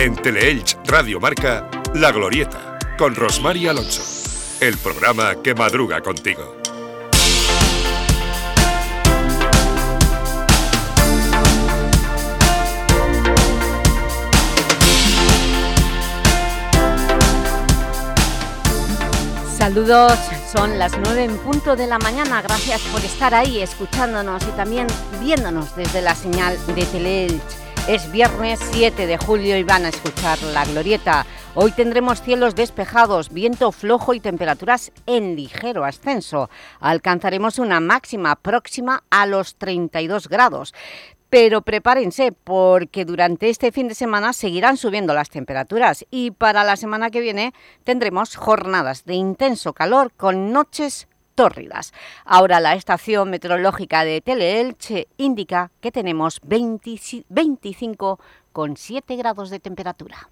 En Teleelch Radio Marca, La Glorieta, con Rosmar Alonso. El programa que madruga contigo. Saludos, son las 9 en punto de la mañana. Gracias por estar ahí escuchándonos y también viéndonos desde la señal de Teleelch. Es viernes 7 de julio y van a escuchar La Glorieta. Hoy tendremos cielos despejados, viento flojo y temperaturas en ligero ascenso. Alcanzaremos una máxima próxima a los 32 grados pero prepárense porque durante este fin de semana seguirán subiendo las temperaturas y para la semana que viene tendremos jornadas de intenso calor con noches Ahora la estación meteorológica de Teleelche indica que tenemos 25,7 grados de temperatura.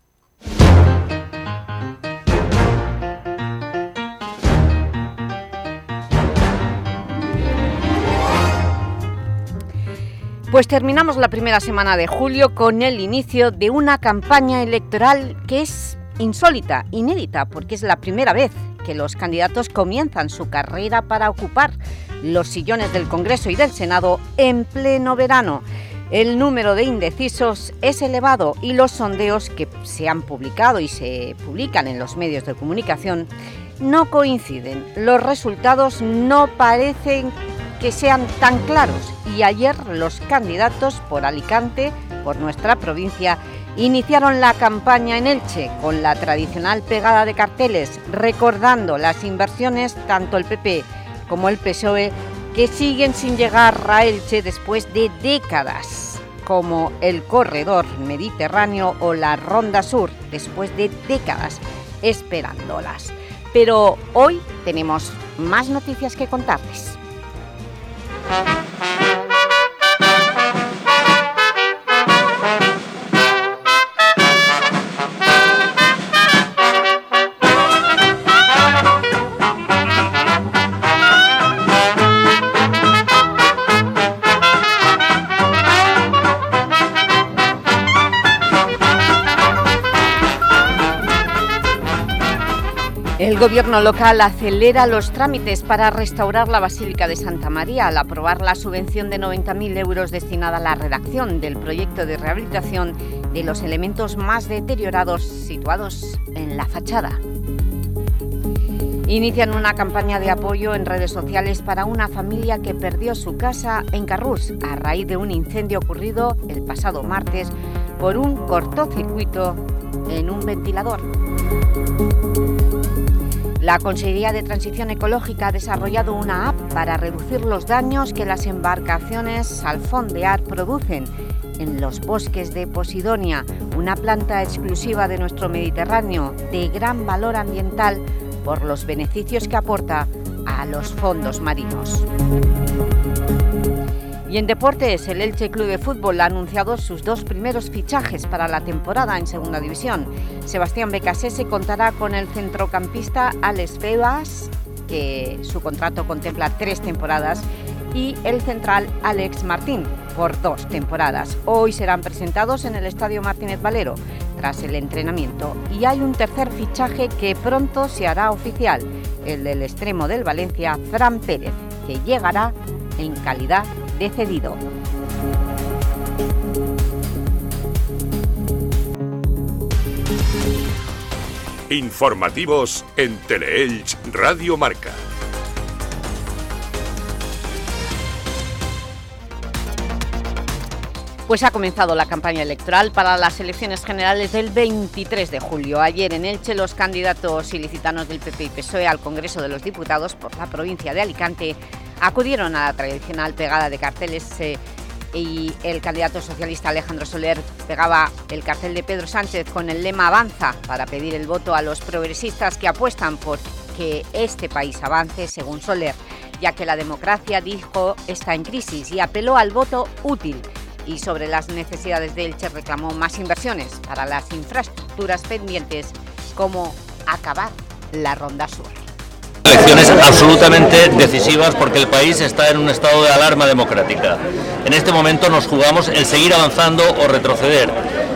Pues terminamos la primera semana de julio con el inicio de una campaña electoral que es insólita, inédita, porque es la primera vez que los candidatos comienzan su carrera para ocupar los sillones del Congreso y del Senado en pleno verano. El número de indecisos es elevado y los sondeos que se han publicado y se publican en los medios de comunicación no coinciden. Los resultados no parecen que sean tan claros y ayer los candidatos por Alicante, por nuestra provincia, iniciaron la campaña en Elche con la tradicional pegada de carteles recordando las inversiones tanto el PP como el PSOE que siguen sin llegar a Elche después de décadas como el Corredor Mediterráneo o la Ronda Sur después de décadas esperándolas. Pero hoy tenemos más noticias que contarles. El gobierno local acelera los trámites para restaurar la Basílica de Santa María al aprobar la subvención de 90.000 euros destinada a la redacción del proyecto de rehabilitación de los elementos más deteriorados situados en la fachada. Inician una campaña de apoyo en redes sociales para una familia que perdió su casa en Carrús a raíz de un incendio ocurrido el pasado martes por un cortocircuito en un ventilador. La Consejería de Transición Ecológica ha desarrollado una app para reducir los daños que las embarcaciones al fondear producen en los bosques de Posidonia, una planta exclusiva de nuestro Mediterráneo de gran valor ambiental por los beneficios que aporta a los fondos marinos. Y en deportes, el Elche Club de Fútbol ha anunciado sus dos primeros fichajes para la temporada en Segunda División. Sebastián Becasese contará con el centrocampista Alex Febas, que su contrato contempla tres temporadas, y el central Alex Martín, por dos temporadas. Hoy serán presentados en el Estadio Martínez Valero, tras el entrenamiento. Y hay un tercer fichaje que pronto se hará oficial, el del extremo del Valencia, Fran Pérez, que llegará en calidad de cedido. Informativos en Teleelch Radio Marca. Pues ha comenzado la campaña electoral para las elecciones generales del 23 de julio. Ayer en Elche los candidatos ilicitanos del PP y PSOE al Congreso de los Diputados por la provincia de Alicante acudieron a la tradicional pegada de carteles eh, y el candidato socialista Alejandro Soler pegaba el cartel de Pedro Sánchez con el lema Avanza para pedir el voto a los progresistas que apuestan por que este país avance, según Soler, ya que la democracia, dijo, está en crisis y apeló al voto útil y sobre las necesidades de Elche reclamó más inversiones para las infraestructuras pendientes como acabar la Ronda Sur elecciones absolutamente decisivas porque el país está en un estado de alarma democrática. En este momento nos jugamos el seguir avanzando o retroceder,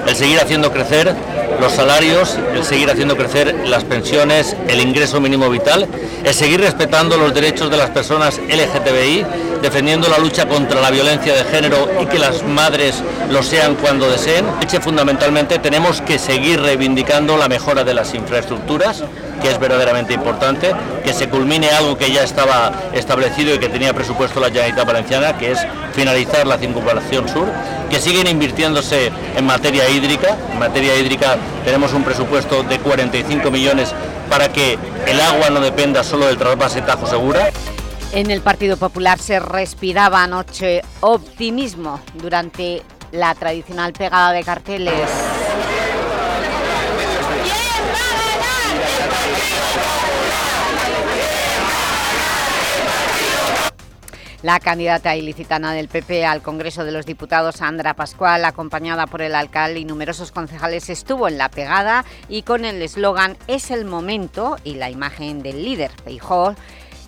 el seguir haciendo crecer los salarios, el seguir haciendo crecer las pensiones, el ingreso mínimo vital, el seguir respetando los derechos de las personas LGTBI, defendiendo la lucha contra la violencia de género y que las madres lo sean cuando deseen. Fundamentalmente tenemos que seguir reivindicando la mejora de las infraestructuras, que es verdaderamente importante, que se culmine algo que ya estaba establecido y que tenía presupuesto la Generalitat Valenciana, que es finalizar la circunvalación sur, que siguen invirtiéndose en materia hídrica. En materia hídrica tenemos un presupuesto de 45 millones para que el agua no dependa solo del trasvase Tajo Segura. En el Partido Popular se respiraba anoche optimismo durante la tradicional pegada de carteles. La candidata ilicitana del PP al Congreso de los Diputados, Sandra Pascual, acompañada por el alcalde y numerosos concejales, estuvo en la pegada y con el eslogan «Es el momento» y la imagen del líder, Feijó,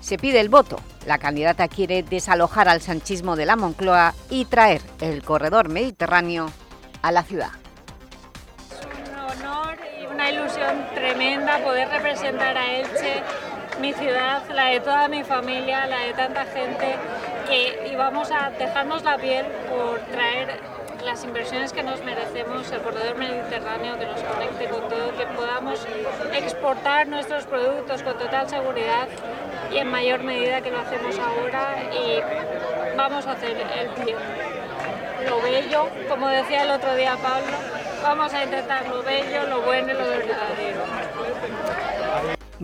se pide el voto. La candidata quiere desalojar al sanchismo de la Moncloa y traer el corredor mediterráneo a la ciudad. Es un honor y una ilusión tremenda poder representar a Elche mi ciudad, la de toda mi familia, la de tanta gente que íbamos a dejarnos la piel por traer las inversiones que nos merecemos, el corredor mediterráneo que nos conecte con todo, que podamos exportar nuestros productos con total seguridad y en mayor medida que lo hacemos ahora y vamos a hacer el bien. Lo bello, como decía el otro día Pablo, vamos a intentar lo bello, lo bueno y lo verdadero.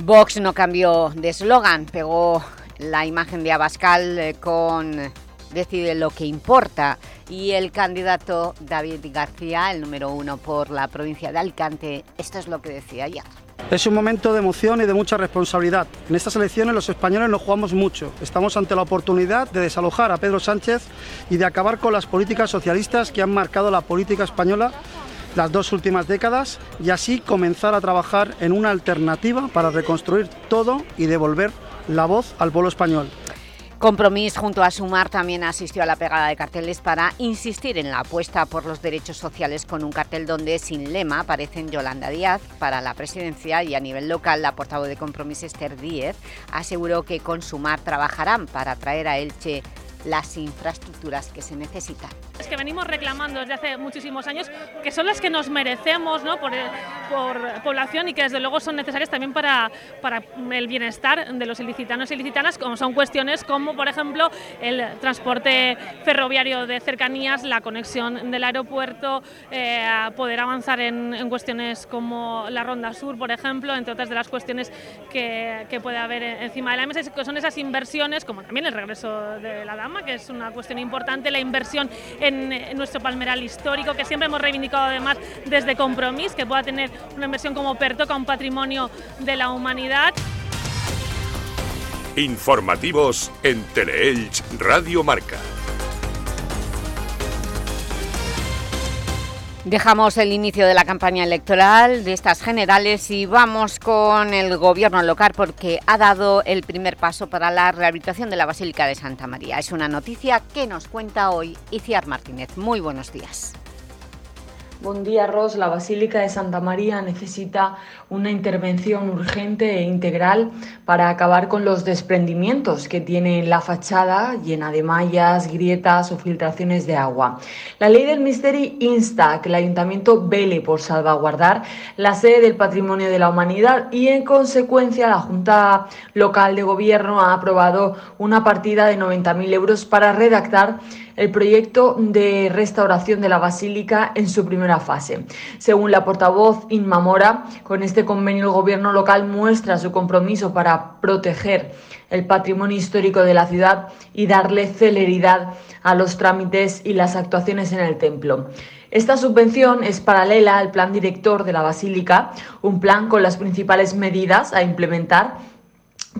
Vox no cambió de eslogan, pegó la imagen de Abascal eh, con Decide lo que importa y el candidato David García, el número uno por la provincia de Alicante, esto es lo que decía ayer. Es un momento de emoción y de mucha responsabilidad. En estas elecciones los españoles nos jugamos mucho. Estamos ante la oportunidad de desalojar a Pedro Sánchez y de acabar con las políticas socialistas que han marcado la política española las dos últimas décadas y así comenzar a trabajar en una alternativa para reconstruir todo y devolver la voz al pueblo español. Compromís junto a Sumar también asistió a la pegada de carteles para insistir en la apuesta por los derechos sociales con un cartel donde sin lema aparecen Yolanda Díaz para la presidencia y a nivel local la portavoz de Compromís Esther Díez aseguró que con Sumar trabajarán para traer a Elche las infraestructuras que se necesitan. Es que venimos reclamando desde hace muchísimos años que son las que nos merecemos ¿no? por, por, población y que desde luego son necesarias también para, para el bienestar de los ilicitanos y ilicitanas, como son cuestiones como por ejemplo el transporte ferroviario de cercanías, la conexión del aeropuerto, eh, poder avanzar en, en, cuestiones como la Ronda Sur, por ejemplo, entre otras de las cuestiones que, que puede haber encima de la mesa, que son esas inversiones, como también el regreso de la que es una cuestión importante, la inversión en, en nuestro palmeral histórico, que siempre hemos reivindicado además desde Compromís, que pueda tener una inversión como Pertoca, un patrimonio de la humanidad. Informativos en Teleelch Radio Marca. Dejamos el inicio de la campaña electoral de estas generales y vamos con el gobierno local porque ha dado el primer paso para la rehabilitación de la Basílica de Santa María. Es una noticia que nos cuenta hoy Iciar Martínez. Muy buenos días. Buen día, Ros. La Basílica de Santa María necesita una intervención urgente e integral para acabar con los desprendimientos que tiene la fachada llena de mallas, grietas o filtraciones de agua. La ley del Misteri insta a que el Ayuntamiento vele por salvaguardar la sede del patrimonio de la humanidad y, en consecuencia, la Junta Local de Gobierno ha aprobado una partida de 90.000 euros para redactar el proyecto de restauración de la Basílica en su primera fase. Según la portavoz Inma Mora, con este convenio el Gobierno local muestra su compromiso para proteger el patrimonio histórico de la ciudad y darle celeridad a los trámites y las actuaciones en el templo. Esta subvención es paralela al plan director de la Basílica, un plan con las principales medidas a implementar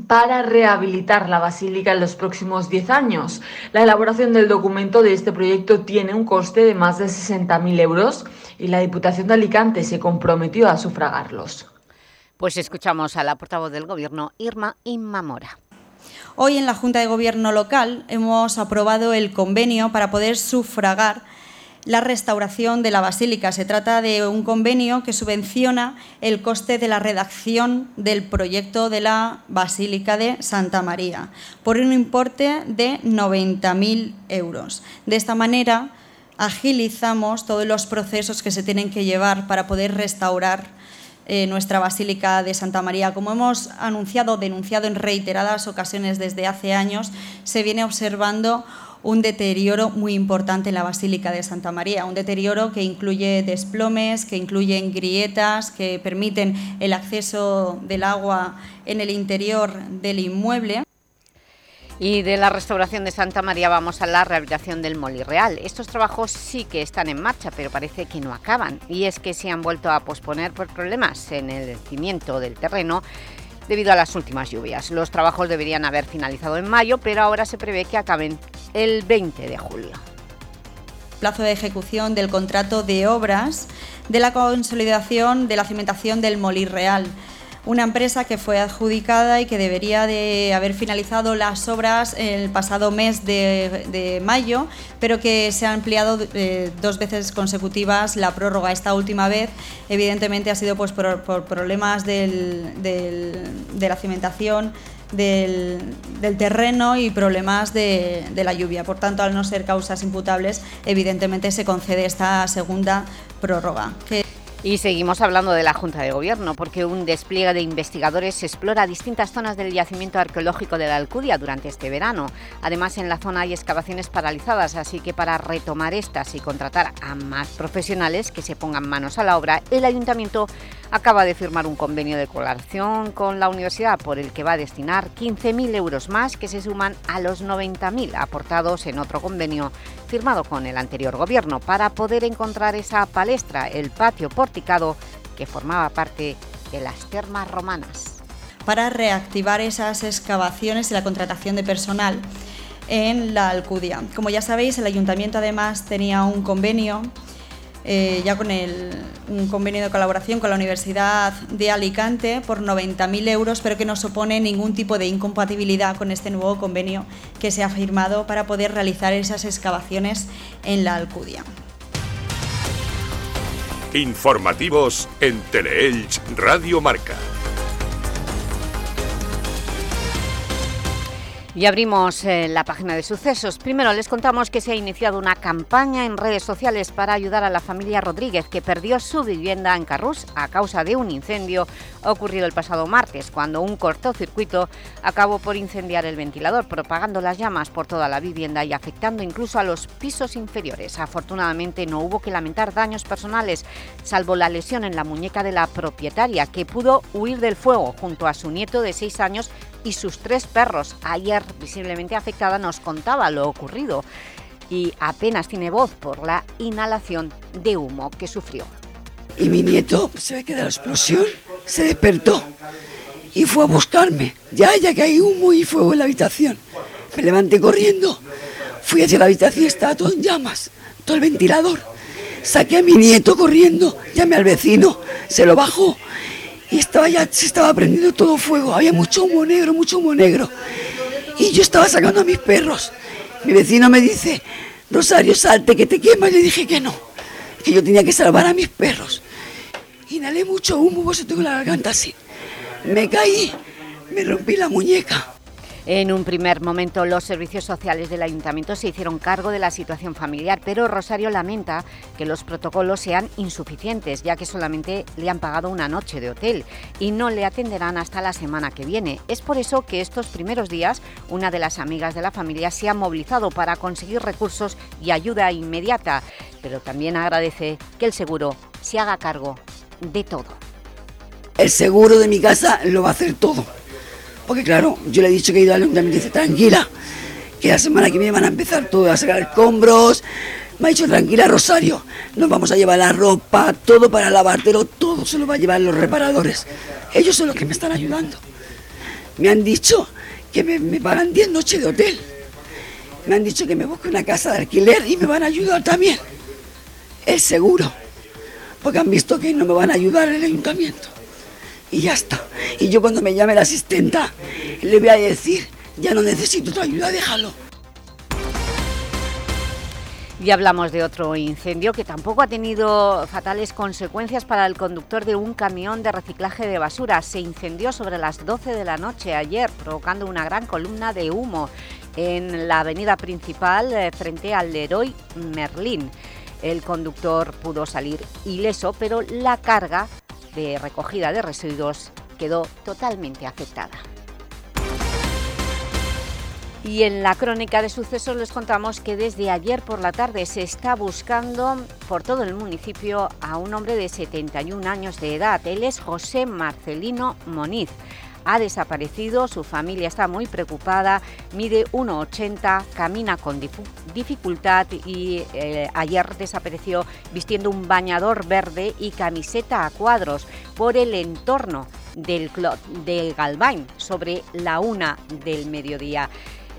para rehabilitar la basílica en los próximos 10 años. La elaboración del documento de este proyecto tiene un coste de más de 60.000 euros y la Diputación de Alicante se comprometió a sufragarlos. Pues escuchamos a la portavoz del Gobierno, Irma Inmamora. Hoy en la Junta de Gobierno local hemos aprobado el convenio para poder sufragar la restauración de la basílica. Se trata de un convenio que subvenciona el coste de la redacción del proyecto de la Basílica de Santa María por un importe de 90.000 euros. De esta manera agilizamos todos los procesos que se tienen que llevar para poder restaurar eh, nuestra Basílica de Santa María. Como hemos anunciado, denunciado en reiteradas ocasiones desde hace años, se viene observando un deterioro muy importante en la Basílica de Santa María, un deterioro que incluye desplomes, que incluyen grietas, que permiten el acceso del agua en el interior del inmueble. Y de la restauración de Santa María vamos a la rehabilitación del Real. Estos trabajos sí que están en marcha, pero parece que no acaban. Y es que se han vuelto a posponer por problemas en el cimiento del terreno debido a las últimas lluvias. Los trabajos deberían haber finalizado en mayo, pero ahora se prevé que acaben el 20 de julio. Plazo de ejecución del contrato de obras de la consolidación de la cimentación del Molí Real una empresa que fue adjudicada y que debería de haber finalizado las obras el pasado mes de, mayo, pero que se ha ampliado eh, dos veces consecutivas la prórroga. Esta última vez, evidentemente, ha sido pues, por, problemas de la cimentación, del, terreno y problemas de, de, la lluvia. Por tanto, al no ser causas imputables, evidentemente se concede esta segunda prórroga. Y seguimos hablando de la Junta de Gobierno, porque un despliegue de investigadores explora distintas zonas del yacimiento arqueológico de la Alcudia durante este verano. Además, en la zona hay excavaciones paralizadas, así que para retomar estas y contratar a más profesionales que se pongan manos a la obra, el Ayuntamiento acaba de firmar un convenio de colaboración con la universidad por el que va a destinar 15.000 euros más que se suman a los 90.000 aportados en otro convenio firmado con el anterior gobierno para poder encontrar esa palestra, el patio porticado que formaba parte de las termas romanas. Para reactivar esas excavaciones y la contratación de personal en la Alcudia. Como ya sabéis, el Ayuntamiento además tenía un convenio eh, ya con un convenio de colaboración con la Universidad de Alicante por 90.000 euros, pero que no supone ningún tipo de incompatibilidad con este nuevo convenio que se ha firmado para poder realizar esas excavaciones en la Alcudia. Informativos en Teleelch Radio Marca. Y abrimos eh, la página de sucesos. Primero les contamos que se ha iniciado una campaña en redes sociales para ayudar a la familia Rodríguez que perdió su vivienda en Carrús a causa de un incendio ocurrido el pasado martes cuando un cortocircuito acabó por incendiar el ventilador propagando las llamas por toda la vivienda y afectando incluso a los pisos inferiores. Afortunadamente no hubo que lamentar daños personales salvo la lesión en la muñeca de la propietaria que pudo huir del fuego junto a su nieto de seis años y sus tres perros. Ayer, visiblemente afectada, nos contaba lo ocurrido y apenas tiene voz por la inhalación de humo que sufrió. Y mi nieto se ve que de la explosión se despertó y fue a buscarme. Ya, ya que hay humo y fuego en la habitación. Me levanté corriendo, fui hacia la habitación, estaba todo en llamas, todo el ventilador. Saqué a mi nieto corriendo, llamé al vecino, se lo bajó y estaba ya, se estaba prendiendo todo fuego, había mucho humo negro, mucho humo negro. Y yo estaba sacando a mis perros. Mi vecino me dice, Rosario, salte que te quema. Y le dije que no, que yo tenía que salvar a mis perros. Inhalé mucho humo, vos tengo la garganta así. Me caí, me rompí la muñeca. En un primer momento los servicios sociales del Ayuntamiento se hicieron cargo de la situación familiar, pero Rosario lamenta que los protocolos sean insuficientes, ya que solamente le han pagado una noche de hotel y no le atenderán hasta la semana que viene. Es por eso que estos primeros días una de las amigas de la familia se ha movilizado para conseguir recursos y ayuda inmediata, pero también agradece que el seguro se haga cargo de todo. El seguro de mi casa lo va a hacer todo porque claro, yo le he dicho que he ido al ayuntamiento y dice, tranquila, que la semana que viene van a empezar todo a sacar escombros. Me ha dicho, tranquila Rosario, nos vamos a llevar la ropa, todo para lavártelo, todo se lo va a llevar los reparadores. Ellos son los que me están ayudando. Me han dicho que me, me pagan 10 noches de hotel. Me han dicho que me busque una casa de alquiler y me van a ayudar también. Es seguro. Porque han visto que no me van a ayudar el ayuntamiento y ya está. Y yo cuando me llame la asistenta, le voy a decir, ya no necesito tu ayuda, déjalo. Y hablamos de otro incendio que tampoco ha tenido fatales consecuencias para el conductor de un camión de reciclaje de basura. Se incendió sobre las 12 de la noche ayer, provocando una gran columna de humo en la avenida principal eh, frente al Leroy Merlin. El conductor pudo salir ileso, pero la carga de recogida de residuos quedó totalmente afectada. Y en la crónica de sucesos les contamos que desde ayer por la tarde se está buscando por todo el municipio a un hombre de 71 años de edad. Él es José Marcelino Moniz. Ha desaparecido, su familia está muy preocupada, mide 1,80, camina con dificultad y eh, ayer desapareció vistiendo un bañador verde y camiseta a cuadros por el entorno del, del Galvain sobre la una del mediodía.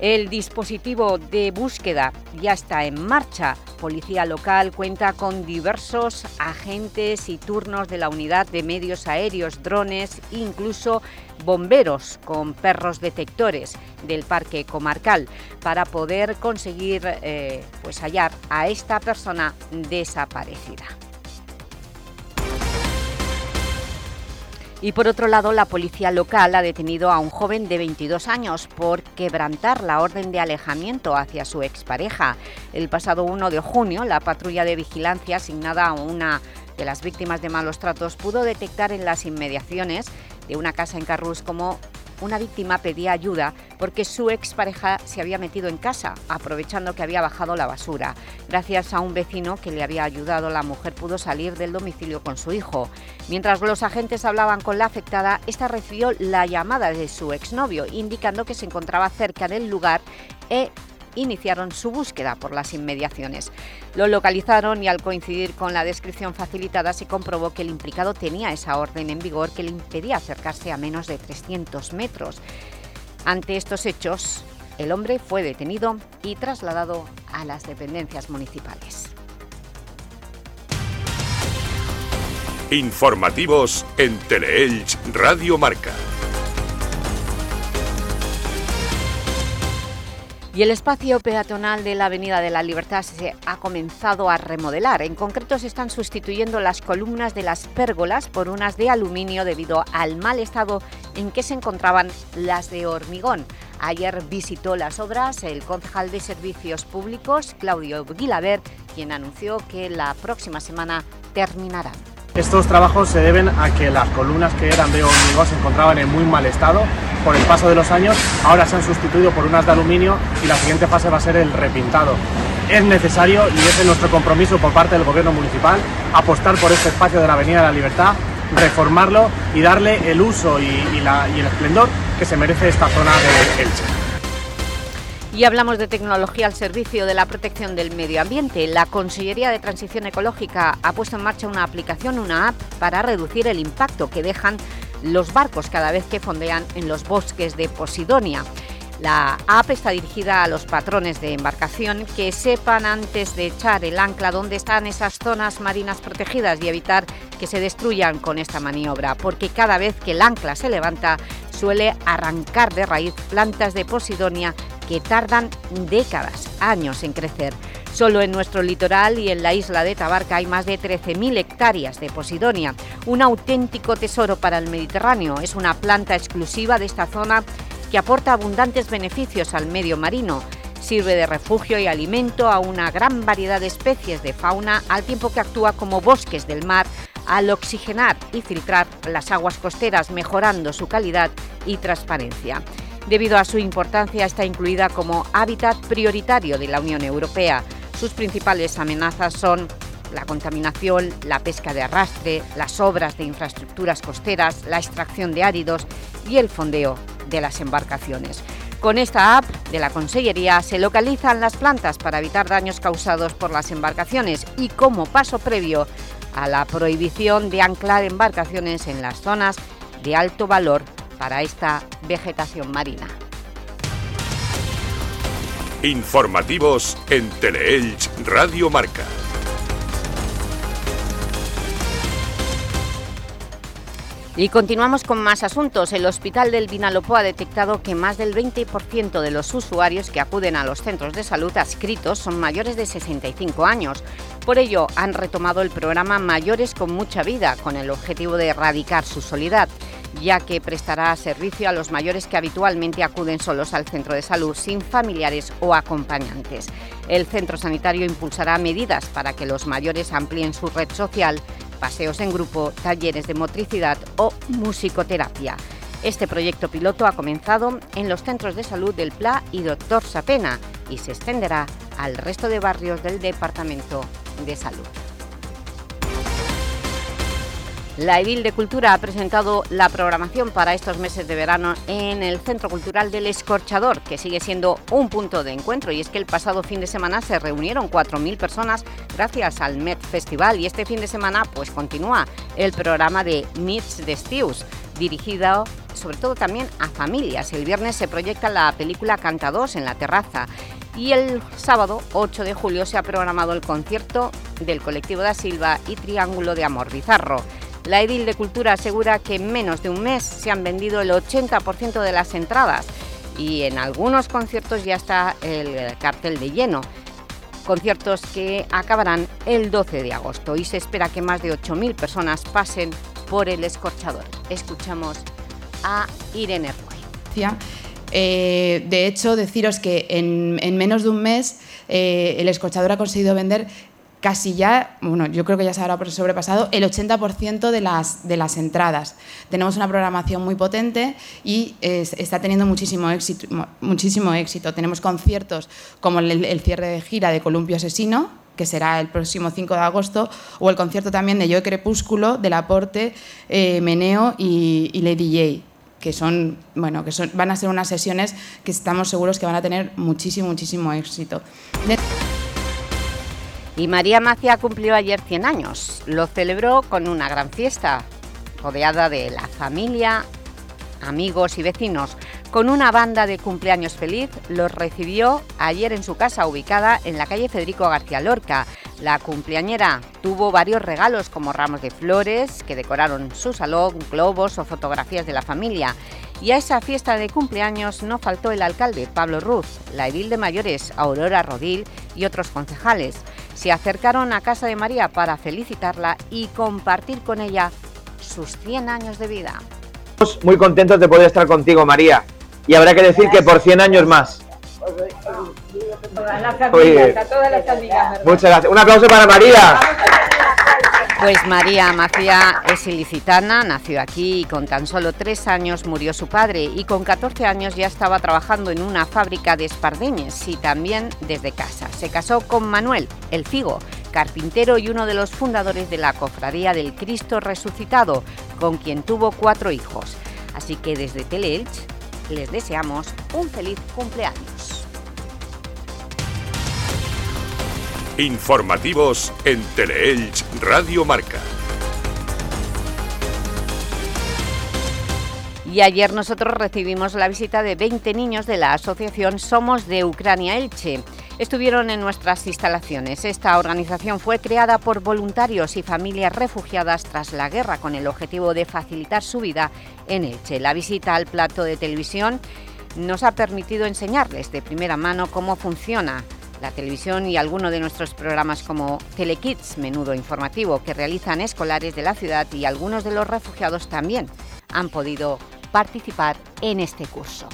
El dispositivo de búsqueda ya está en marcha. Policía local cuenta con diversos agentes y turnos de la unidad de medios aéreos, drones, incluso bomberos con perros detectores del parque comarcal para poder conseguir eh, pues hallar a esta persona desaparecida. Y por otro lado, la policía local ha detenido a un joven de 22 años por quebrantar la orden de alejamiento hacia su expareja. El pasado 1 de junio, la patrulla de vigilancia asignada a una de las víctimas de malos tratos pudo detectar en las inmediaciones de una casa en Carrús como una víctima pedía ayuda porque su expareja se había metido en casa, aprovechando que había bajado la basura. Gracias a un vecino que le había ayudado, la mujer pudo salir del domicilio con su hijo. Mientras los agentes hablaban con la afectada, esta recibió la llamada de su exnovio, indicando que se encontraba cerca del lugar e iniciaron su búsqueda por las inmediaciones. Lo localizaron y al coincidir con la descripción facilitada se comprobó que el implicado tenía esa orden en vigor que le impedía acercarse a menos de 300 metros. Ante estos hechos, el hombre fue detenido y trasladado a las dependencias municipales. Informativos en Teleelch Radio Marca. Y el espacio peatonal de la Avenida de la Libertad se ha comenzado a remodelar. En concreto se están sustituyendo las columnas de las pérgolas por unas de aluminio debido al mal estado en que se encontraban las de hormigón. Ayer visitó las obras el concejal de Servicios Públicos, Claudio Guilaber, quien anunció que la próxima semana terminarán. Estos trabajos se deben a que las columnas que eran de hormigón se encontraban en muy mal estado por el paso de los años, ahora se han sustituido por unas de aluminio y la siguiente fase va a ser el repintado. Es necesario y es nuestro compromiso por parte del Gobierno Municipal apostar por este espacio de la Avenida de la Libertad, reformarlo y darle el uso y, y el esplendor que se merece esta zona de Elche. Y hablamos de tecnología al servicio de la protección del medio ambiente. La Consellería de Transición Ecológica ha puesto en marcha una aplicación, una app, para reducir el impacto que dejan los barcos cada vez que fondean en los bosques de Posidonia. La app está dirigida a los patrones de embarcación que sepan antes de echar el ancla dónde están esas zonas marinas protegidas y evitar que se destruyan con esta maniobra, porque cada vez que el ancla se levanta suele arrancar de raíz plantas de Posidonia que tardan décadas, años en crecer. Solo en nuestro litoral y en la isla de Tabarca hay más de 13.000 hectáreas de Posidonia, un auténtico tesoro para el Mediterráneo. Es una planta exclusiva de esta zona que aporta abundantes beneficios al medio marino. Sirve de refugio y alimento a una gran variedad de especies de fauna, al tiempo que actúa como bosques del mar al oxigenar y filtrar las aguas costeras, mejorando su calidad y transparencia. Debido a su importancia, está incluida como hábitat prioritario de la Unión Europea. Sus principales amenazas son la contaminación, la pesca de arrastre, las obras de infraestructuras costeras, la extracción de áridos y el fondeo de las embarcaciones. Con esta app de la Consellería se localizan las plantas para evitar daños causados por las embarcaciones y como paso previo a la prohibición de anclar embarcaciones en las zonas de alto valor para esta vegetación marina. Informativos en Teleelch Radio Marca. Y continuamos con más asuntos. El Hospital del Vinalopó ha detectado que más del 20% de los usuarios que acuden a los centros de salud adscritos son mayores de 65 años. Por ello, han retomado el programa Mayores con Mucha Vida, con el objetivo de erradicar su soledad, ya que prestará servicio a los mayores que habitualmente acuden solos al centro de salud sin familiares o acompañantes. El centro sanitario impulsará medidas para que los mayores amplíen su red social paseos en grupo, talleres de motricidad o musicoterapia. Este proyecto piloto ha comenzado en los centros de salud del PLA y Doctor Sapena y se extenderá al resto de barrios del Departamento de Salud. La Edil de Cultura ha presentado la programación para estos meses de verano en el Centro Cultural del Escorchador, que sigue siendo un punto de encuentro. Y es que el pasado fin de semana se reunieron 4.000 personas gracias al Met Festival. Y este fin de semana pues continúa el programa de Meets de Stews, dirigido sobre todo también a familias. El viernes se proyecta la película Canta 2 en la terraza. Y el sábado 8 de julio se ha programado el concierto del colectivo Da Silva y Triángulo de Amor Bizarro. La Edil de Cultura asegura que en menos de un mes se han vendido el 80% de las entradas y en algunos conciertos ya está el cartel de lleno. Conciertos que acabarán el 12 de agosto y se espera que más de 8.000 personas pasen por el escorchador. Escuchamos a Irene Roy. Eh, de hecho, deciros que en, menos de un mes eh, el escorchador ha conseguido vender casi ya, bueno, yo creo que ya se habrá sobrepasado el 80% de las, de las entradas. Tenemos una programación muy potente y está teniendo muchísimo éxito, muchísimo éxito. Tenemos conciertos como el, cierre de gira de Columpio Asesino, que será el próximo 5 de agosto, o el concierto también de Yo Crepúsculo, Del Aporte, eh, Meneo y, Lady J que son, bueno, que son, van a ser unas sesiones que estamos seguros que van a tener muchísimo, muchísimo éxito. Y María Macia cumplió ayer 100 años. Lo celebró con una gran fiesta, rodeada de la familia, amigos y vecinos. Con una banda de cumpleaños feliz, los recibió ayer en su casa ubicada en la calle Federico García Lorca. La cumpleañera tuvo varios regalos como ramos de flores que decoraron su salón, globos o fotografías de la familia. Y a esa fiesta de cumpleaños no faltó el alcalde Pablo Ruz, la edil de mayores Aurora Rodil y otros concejales se acercaron a casa de María para felicitarla y compartir con ella sus 100 años de vida. Muy contentos de poder estar contigo, María. Y habrá que decir que por 100 años más. Muchas gracias. Un aplauso para María. Pues María Macía es ilicitana, nació aquí y con tan solo tres años murió su padre y con 14 años ya estaba trabajando en una fábrica de espardeñes y también desde casa. Se casó con Manuel, el Figo, carpintero y uno de los fundadores de la Cofradía del Cristo Resucitado, con quien tuvo cuatro hijos. Así que desde Teleelch les deseamos un feliz cumpleaños. Informativos en Teleelch Radio Marca. Y ayer nosotros recibimos la visita de 20 niños de la asociación Somos de Ucrania Elche. Estuvieron en nuestras instalaciones. Esta organización fue creada por voluntarios y familias refugiadas tras la guerra con el objetivo de facilitar su vida en Elche. La visita al plato de televisión nos ha permitido enseñarles de primera mano cómo funciona la televisión y algunos de nuestros programas como Telekids, menudo informativo, que realizan escolares de la ciudad y algunos de los refugiados también han podido participar en este curso.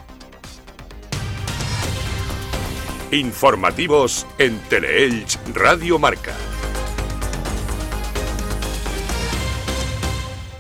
Informativos en Teleelch Radio Marca.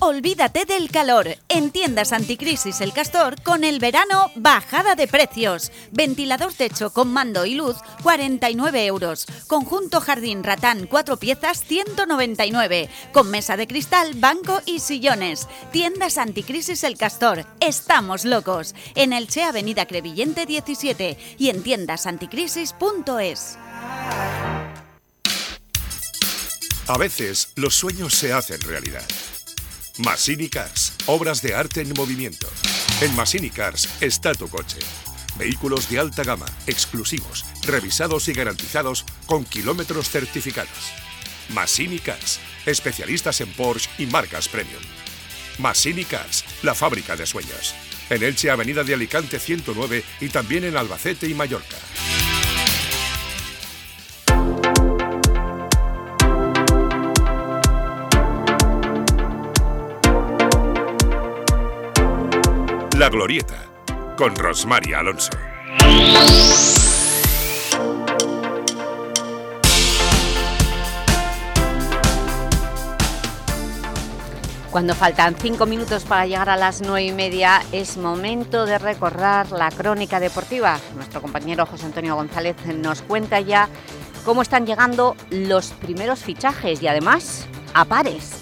Olvídate del calor. En tiendas anticrisis El Castor, con el verano, bajada de precios. Ventilador techo con mando y luz, 49 euros. Conjunto jardín ratán, 4 piezas, 199. Con mesa de cristal, banco y sillones. Tiendas anticrisis El Castor. Estamos locos. En el Che Avenida Crevillente 17 y en tiendasanticrisis.es. A veces los sueños se hacen realidad. Massini Cars, obras de arte en movimiento. En Massini Cars está tu coche. Vehículos de alta gama, exclusivos, revisados y garantizados con kilómetros certificados. Massini Cars, especialistas en Porsche y marcas premium. Massini Cars, la fábrica de sueños. En Elche, Avenida de Alicante 109 y también en Albacete y Mallorca. La Glorieta, con Rosmary Alonso. Cuando faltan cinco minutos para llegar a las nueve y media, es momento de recorrer la crónica deportiva. Nuestro compañero José Antonio González nos cuenta ya cómo están llegando los primeros fichajes y además a pares.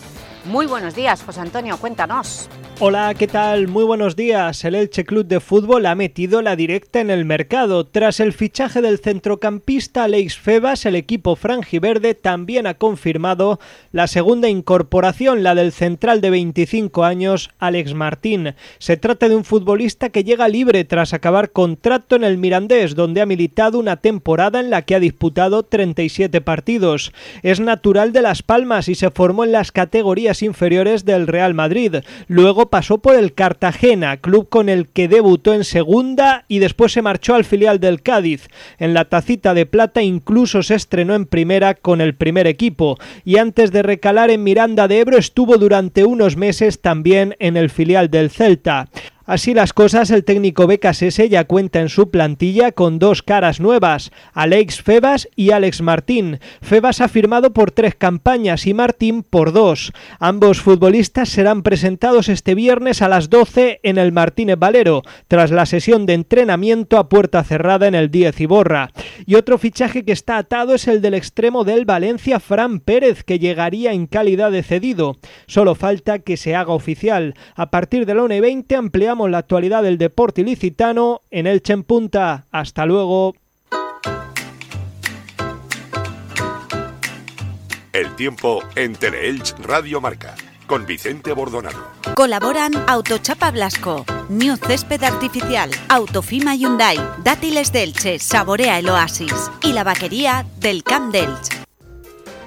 Muy buenos días, José Antonio, cuéntanos. Hola, ¿qué tal? Muy buenos días. El Elche Club de Fútbol ha metido la directa en el mercado. Tras el fichaje del centrocampista Alex Febas, el equipo franjiverde también ha confirmado la segunda incorporación, la del central de 25 años, Alex Martín. Se trata de un futbolista que llega libre tras acabar contrato en el Mirandés, donde ha militado una temporada en la que ha disputado 37 partidos. Es natural de Las Palmas y se formó en las categorías inferiores del Real Madrid. Luego pasó por el Cartagena, club con el que debutó en segunda y después se marchó al filial del Cádiz. En la tacita de plata incluso se estrenó en primera con el primer equipo y antes de recalar en Miranda de Ebro estuvo durante unos meses también en el filial del Celta. Así las cosas, el técnico BKSS ya cuenta en su plantilla con dos caras nuevas, Alex Febas y Alex Martín. Febas ha firmado por tres campañas y Martín por dos. Ambos futbolistas serán presentados este viernes a las 12 en el Martínez Valero, tras la sesión de entrenamiento a puerta cerrada en el 10 Iborra. Y otro fichaje que está atado es el del extremo del Valencia, Fran Pérez, que llegaría en calidad de cedido. Solo falta que se haga oficial. A partir de la 1 y 20 ampliamos la actualidad del deporte ilicitano en el en Punta. Hasta luego. El tiempo en Teleelch Radio Marca con Vicente Bordonado. Colaboran Autochapa Blasco, New Césped Artificial, Autofima Hyundai, Dátiles Delche, Saborea el Oasis y la vaquería del Camp Delche.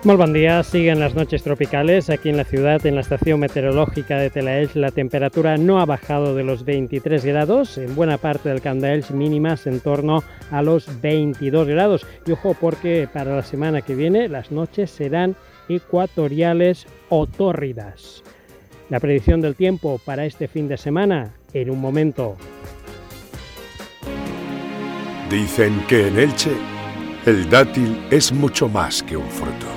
Muy buen día, siguen las noches tropicales aquí en la ciudad, en la estación meteorológica de Telaelch. La temperatura no ha bajado de los 23 grados, en buena parte del Candaelch mínimas en torno a los 22 grados. Y ojo porque para la semana que viene las noches serán ecuatoriales o tórridas. La predicción del tiempo para este fin de semana en un momento. Dicen que en Elche el dátil es mucho más que un fruto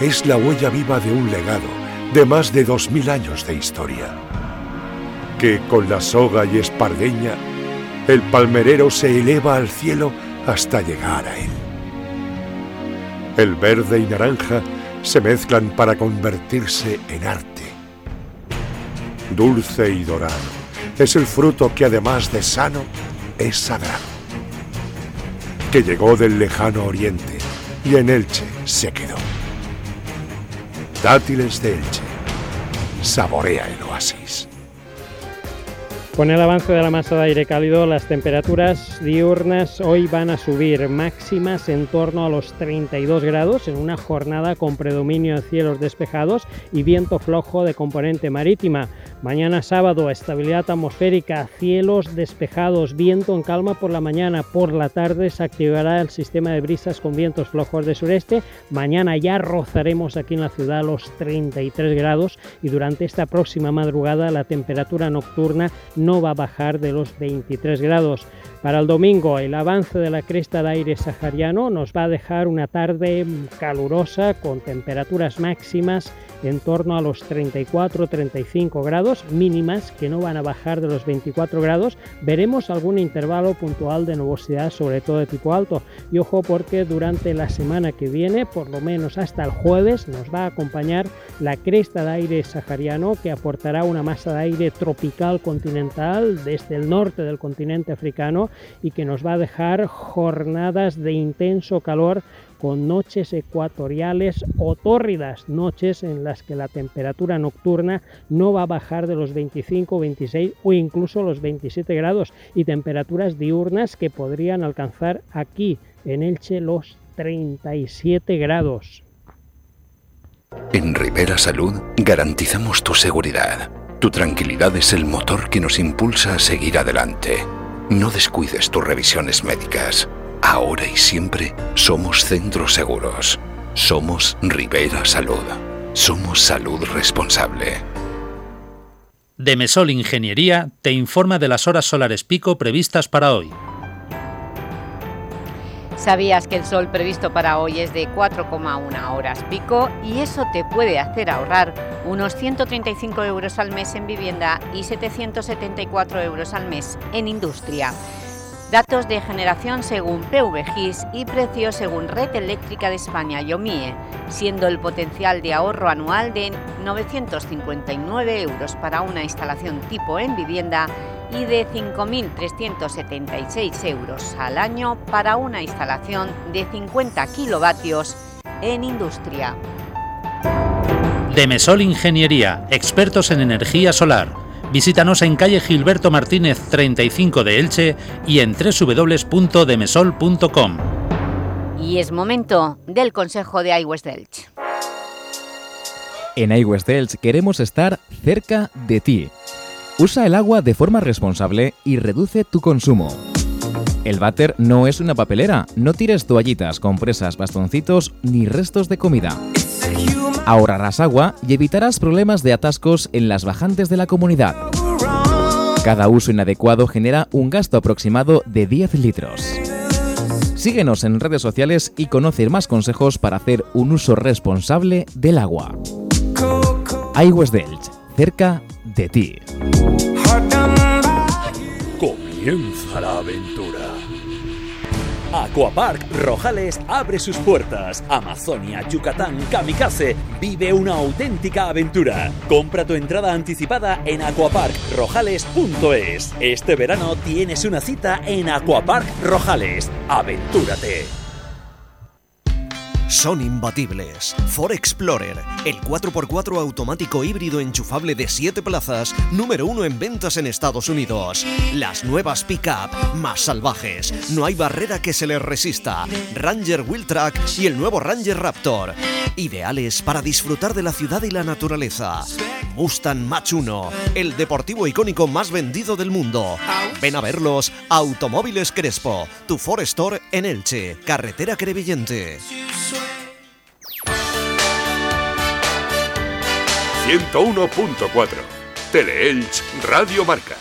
es la huella viva de un legado de más de dos mil años de historia. Que con la soga y espardeña, el palmerero se eleva al cielo hasta llegar a él. El verde y naranja se mezclan para convertirse en arte. Dulce y dorado es el fruto que además de sano es sagrado. Que llegó del lejano oriente y en Elche se quedó. Dátiles de Elche. Saborea el oasis. Con el avance de la masa de aire cálido, las temperaturas diurnas hoy van a subir máximas en torno a los 32 grados en una jornada con predominio de cielos despejados y viento flojo de componente marítima. Mañana sábado, estabilidad atmosférica, cielos despejados, viento en calma por la mañana, por la tarde se activará el sistema de brisas con vientos flojos de sureste. Mañana ya rozaremos aquí en la ciudad los 33 grados y durante esta próxima madrugada la temperatura nocturna no va a bajar de los 23 grados. Para el domingo, el avance de la cresta de aire sahariano nos va a dejar una tarde calurosa con temperaturas máximas en torno a los 34-35 mínimas que no van a bajar de los 24 grados. Veremos algún intervalo puntual de nubosidad, sobre todo de tipo alto. Y ojo porque durante la semana que viene, por lo menos hasta el jueves, nos va a acompañar la cresta de aire sahariano que aportará una masa de aire tropical continental desde el norte del continente africano y que nos va a dejar jornadas de intenso calor con noches ecuatoriales o tórridas, noches en las que la temperatura nocturna no va a bajar de los 25, 26 o incluso los 27 grados y temperaturas diurnas que podrían alcanzar aquí en Elche los 37 grados. En Rivera Salud garantizamos tu seguridad. Tu tranquilidad es el motor que nos impulsa a seguir adelante. No descuides tus revisiones médicas. Ahora y siempre somos centros seguros. Somos Rivera Salud. Somos salud responsable. Demesol Ingeniería te informa de las horas solares pico previstas para hoy. ¿Sabías que el sol previsto para hoy es de 4,1 horas pico y eso te puede hacer ahorrar unos 135 euros al mes en vivienda y 774 euros al mes en industria? Datos de generación según PVGIS y precios según Red Eléctrica de España y OMIE, siendo el potencial de ahorro anual de 959 euros para una instalación tipo en vivienda y de 5.376 euros al año para una instalación de 50 kilovatios en industria. Demesol Ingeniería, expertos en energía solar Visítanos en calle Gilberto Martínez 35 de Elche y en www.demesol.com. Y es momento del consejo de iWest Elche. En iWest Elche queremos estar cerca de ti. Usa el agua de forma responsable y reduce tu consumo. El váter no es una papelera, no tires toallitas, compresas, bastoncitos ni restos de comida. Ahorrarás agua y evitarás problemas de atascos en las bajantes de la comunidad. Cada uso inadecuado genera un gasto aproximado de 10 litros. Síguenos en redes sociales y conoce más consejos para hacer un uso responsable del agua. Aguas Delch, cerca de ti. Comienza la aventura. Aquapark Rojales abre sus puertas. Amazonia, Yucatán, Kamikaze. Vive una auténtica aventura. Compra tu entrada anticipada en aquaparkrojales.es. Este verano tienes una cita en Aquapark Rojales. Aventúrate son imbatibles. Ford Explorer, el 4x4 automático híbrido enchufable de 7 plazas, número 1 en ventas en Estados Unidos. Las nuevas pick-up, más salvajes, no hay barrera que se les resista. Ranger Wheeltrack y el nuevo Ranger Raptor. Ideales para disfrutar de la ciudad y la naturaleza. Mustang Mach 1, el deportivo icónico más vendido del mundo. Ven a verlos, Automóviles Crespo, tu Ford Store en Elche, carretera Crevillente. 101.4 Teleelch Radio Marca.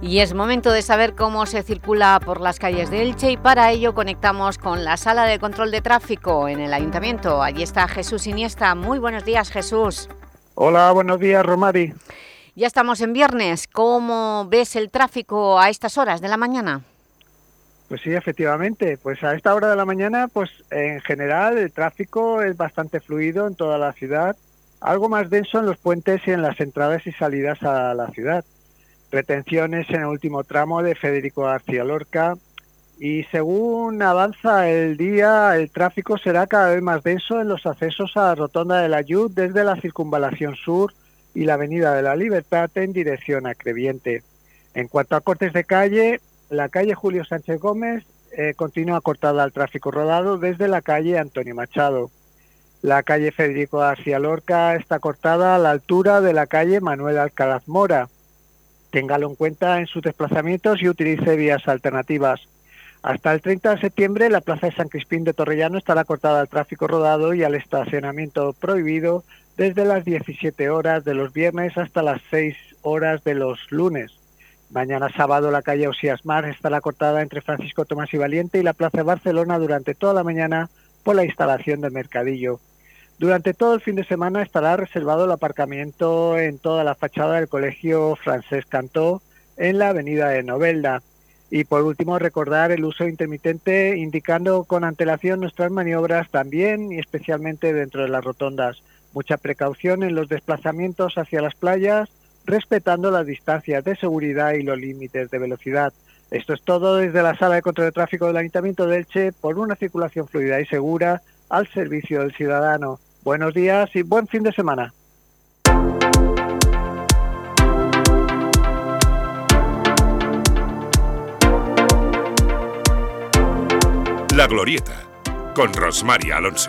Y es momento de saber cómo se circula por las calles de Elche y para ello conectamos con la sala de control de tráfico en el Ayuntamiento. Allí está Jesús Iniesta. Muy buenos días, Jesús. Hola, buenos días, Romari. Ya estamos en viernes. ¿Cómo ves el tráfico a estas horas de la mañana? Pues sí, efectivamente. Pues a esta hora de la mañana, pues en general el tráfico es bastante fluido en toda la ciudad algo más denso en los puentes y en las entradas y salidas a la ciudad. Retenciones en el último tramo de Federico García Lorca y según avanza el día, el tráfico será cada vez más denso en los accesos a la Rotonda de la Yud desde la Circunvalación Sur y la Avenida de la Libertad en dirección a Creviente. En cuanto a cortes de calle, la calle Julio Sánchez Gómez eh, continúa cortada al tráfico rodado desde la calle Antonio Machado. La calle Federico García Lorca está cortada a la altura de la calle Manuel Alcalaz Mora. Téngalo en cuenta en sus desplazamientos y utilice vías alternativas. Hasta el 30 de septiembre la plaza de San Crispín de Torrellano estará cortada al tráfico rodado y al estacionamiento prohibido desde las 17 horas de los viernes hasta las 6 horas de los lunes. Mañana sábado la calle Osías Mar estará cortada entre Francisco Tomás y Valiente y la plaza de Barcelona durante toda la mañana por la instalación del mercadillo. Durante todo el fin de semana estará reservado el aparcamiento en toda la fachada del Colegio Francés Cantó en la avenida de Novelda. Y por último, recordar el uso intermitente indicando con antelación nuestras maniobras también y especialmente dentro de las rotondas. Mucha precaución en los desplazamientos hacia las playas, respetando las distancias de seguridad y los límites de velocidad. Esto es todo desde la Sala de Control de Tráfico del Ayuntamiento de Elche por una circulación fluida y segura al servicio del ciudadano. Buenos días y buen fin de semana. La Glorieta, con Rosmary Alonso.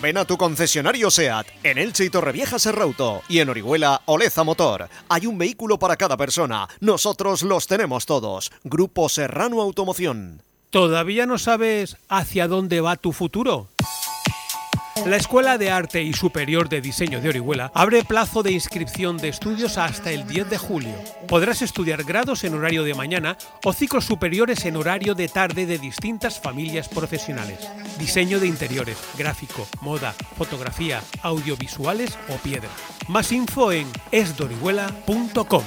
Ven a tu concesionario SEAT, en Elche y Torrevieja Serrauto y en Orihuela Oleza Motor. Hay un vehículo para cada persona. Nosotros los tenemos todos. Grupo Serrano Automoción. ¿Todavía no sabes hacia dónde va tu futuro? La Escuela de Arte y Superior de Diseño de Orihuela abre plazo de inscripción de estudios hasta el 10 de julio. Podrás estudiar grados en horario de mañana o ciclos superiores en horario de tarde de distintas familias profesionales. Diseño de interiores, gráfico, moda, fotografía, audiovisuales o piedra. Más info en esdorihuela.com.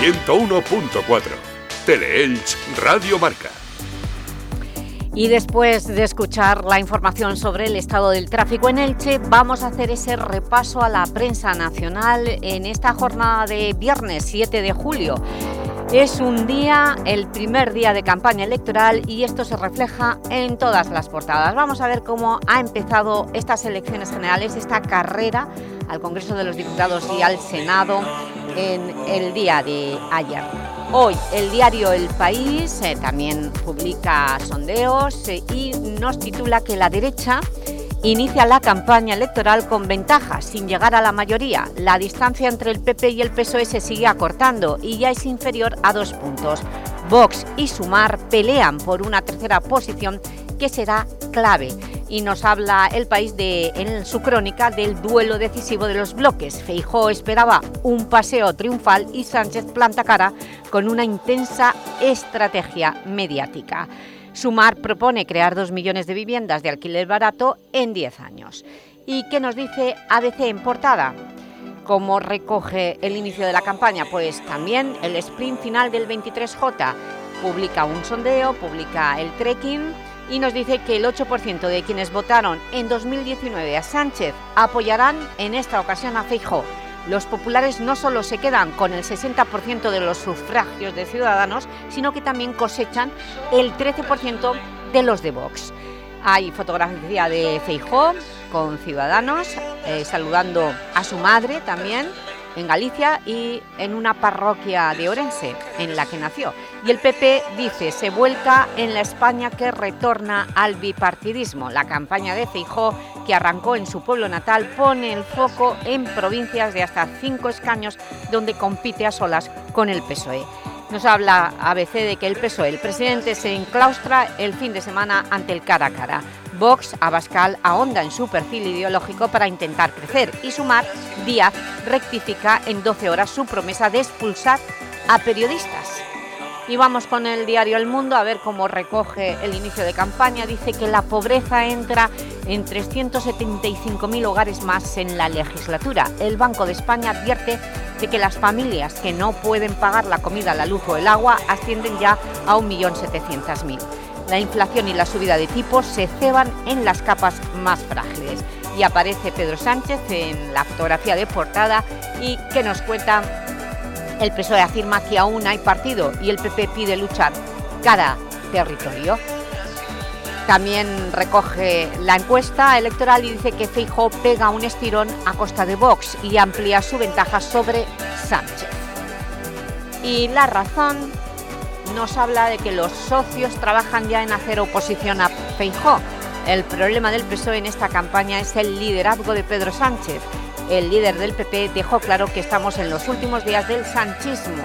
101.4 Teleelch Radio Marca. Y después de escuchar la información sobre el estado del tráfico en Elche, vamos a hacer ese repaso a la prensa nacional en esta jornada de viernes 7 de julio. Es un día, el primer día de campaña electoral y esto se refleja en todas las portadas. Vamos a ver cómo ha empezado estas elecciones generales, esta carrera al Congreso de los Diputados y al Senado en el día de ayer. Hoy el diario El País eh, también publica sondeos eh, y nos titula que la derecha inicia la campaña electoral con ventaja, sin llegar a la mayoría. La distancia entre el PP y el PSOE se sigue acortando y ya es inferior a dos puntos. Vox y Sumar pelean por una tercera posición que será clave. Y nos habla el país de, en su crónica del duelo decisivo de los bloques. Feijó esperaba un paseo triunfal y Sánchez planta cara con una intensa estrategia mediática. Sumar propone crear dos millones de viviendas de alquiler barato en 10 años. ¿Y qué nos dice ABC en portada? ¿Cómo recoge el inicio de la campaña? Pues también el sprint final del 23J publica un sondeo, publica el trekking y nos dice que el 8% de quienes votaron en 2019 a Sánchez apoyarán en esta ocasión a Feijóo. Los populares no solo se quedan con el 60% de los sufragios de Ciudadanos, sino que también cosechan el 13% de los de Vox. Hay fotografía de Feijóo con Ciudadanos, eh, saludando a su madre también, en Galicia y en una parroquia de Orense, en la que nació. Y el PP dice, se vuelca en la España que retorna al bipartidismo. La campaña de Feijó, que arrancó en su pueblo natal, pone el foco en provincias de hasta cinco escaños, donde compite a solas con el PSOE. Nos habla ABC de que el PSOE, el presidente, se enclaustra el fin de semana ante el cara a cara. Vox, Abascal, ahonda en su perfil ideológico para intentar crecer y sumar, Díaz rectifica en 12 horas su promesa de expulsar a periodistas. Y vamos con el diario El Mundo a ver cómo recoge el inicio de campaña. Dice que la pobreza entra en 375.000 hogares más en la legislatura. El Banco de España advierte de que las familias que no pueden pagar la comida, la luz o el agua ascienden ya a 1.700.000. La inflación y la subida de tipos se ceban en las capas más frágiles. Y aparece Pedro Sánchez en la fotografía de portada y que nos cuenta el PSOE afirma que aún hay partido y el PP pide luchar cada territorio. También recoge la encuesta electoral y dice que Feijóo pega un estirón a costa de Vox y amplía su ventaja sobre Sánchez. Y la razón nos habla de que los socios trabajan ya en hacer oposición a Feijó. El problema del PSOE en esta campaña es el liderazgo de Pedro Sánchez. El líder del PP dejó claro que estamos en los últimos días del sanchismo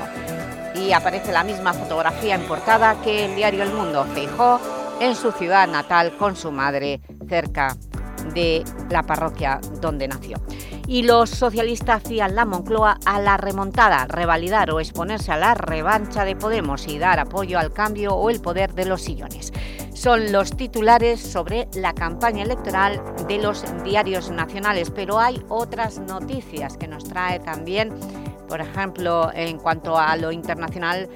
y aparece la misma fotografía en portada que el diario El Mundo. Feijó en su ciudad natal con su madre cerca de la parroquia donde nació. Y los socialistas hacían la Moncloa a la remontada, revalidar o exponerse a la revancha de Podemos y dar apoyo al cambio o el poder de los sillones. Son los titulares sobre la campaña electoral de los diarios nacionales, pero hay otras noticias que nos trae también, por ejemplo, en cuanto a lo internacional,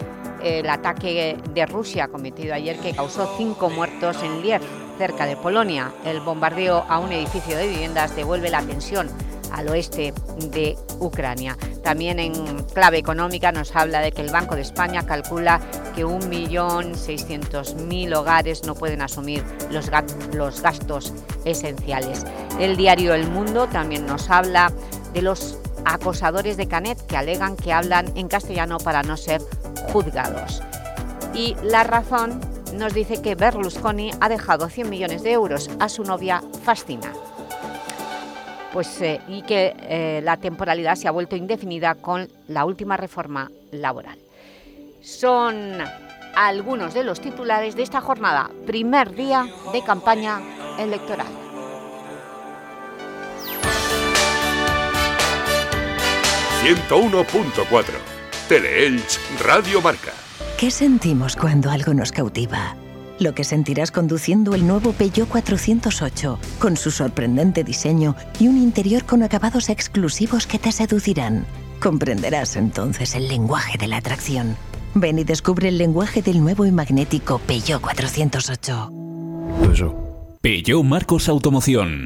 el ataque de Rusia cometido ayer que causó cinco muertos en Liev, cerca de Polonia. El bombardeo a un edificio de viviendas devuelve la tensión al oeste de Ucrania. También en clave económica nos habla de que el Banco de España calcula que 1.600.000 hogares no pueden asumir los, gastos esenciales. El diario El Mundo también nos habla de los acosadores de Canet que alegan que hablan en castellano para no ser juzgados. Y La Razón nos dice que Berlusconi ha dejado 100 millones de euros a su novia Fastina pues, eh, y que eh, la temporalidad se ha vuelto indefinida con la última reforma laboral. Son algunos de los titulares de esta jornada, primer día de campaña electoral. ...101.4... Teleelch Radio Marca. ¿Qué sentimos cuando algo nos cautiva? Lo que sentirás conduciendo el nuevo Peugeot 408, con su sorprendente diseño y un interior con acabados exclusivos que te seducirán. Comprenderás entonces el lenguaje de la atracción. Ven y descubre el lenguaje del nuevo y magnético Peugeot 408. Peugeot Marcos Automoción.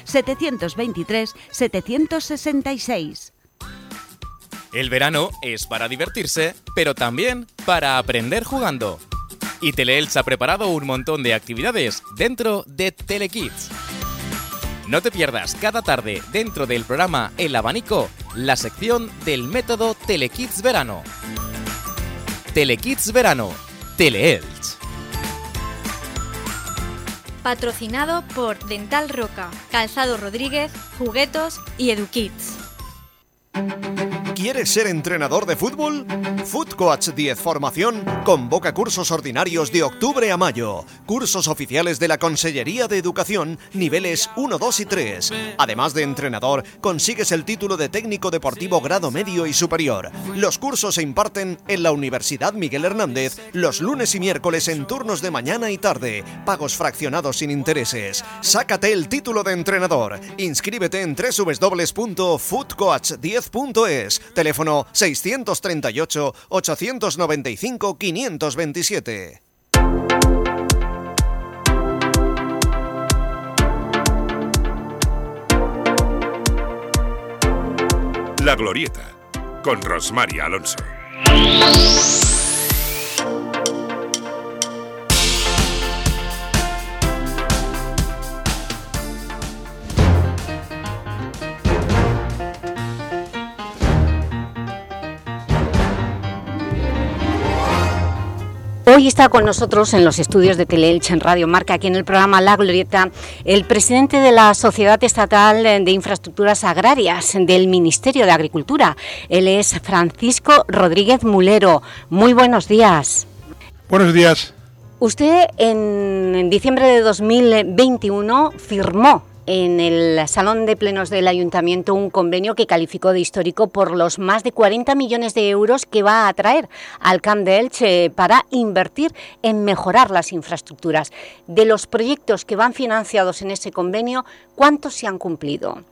723-766. El verano es para divertirse, pero también para aprender jugando. Y Teleelch ha preparado un montón de actividades dentro de Telekids. No te pierdas cada tarde dentro del programa El Abanico la sección del método Telekids Verano. Telekids Verano, Teleelch. Patrocinado por Dental Roca, Calzado Rodríguez, Juguetos y EduKids. ¿Quieres ser entrenador de fútbol? Footcoach 10 Formación convoca cursos ordinarios de octubre a mayo, cursos oficiales de la Consellería de Educación, niveles 1, 2 y 3. Además de entrenador, consigues el título de técnico deportivo grado medio y superior. Los cursos se imparten en la Universidad Miguel Hernández los lunes y miércoles en turnos de mañana y tarde, pagos fraccionados sin intereses. Sácate el título de entrenador. Inscríbete en www.footcoach10.es Teléfono 638-895-527. La Glorieta, con Rosmaria Alonso. Hoy está con nosotros en los estudios de Teleelch en Radio Marca, aquí en el programa La Glorieta, el presidente de la Sociedad Estatal de Infraestructuras Agrarias del Ministerio de Agricultura. Él es Francisco Rodríguez Mulero. Muy buenos días. Buenos días. Usted en diciembre de 2021 firmó en el Salón de Plenos del Ayuntamiento un convenio que calificó de histórico por los más de 40 millones de euros que va a atraer al Camp de Elche para invertir en mejorar las infraestructuras. De los proyectos que van financiados en ese convenio, ¿cuántos se han cumplido?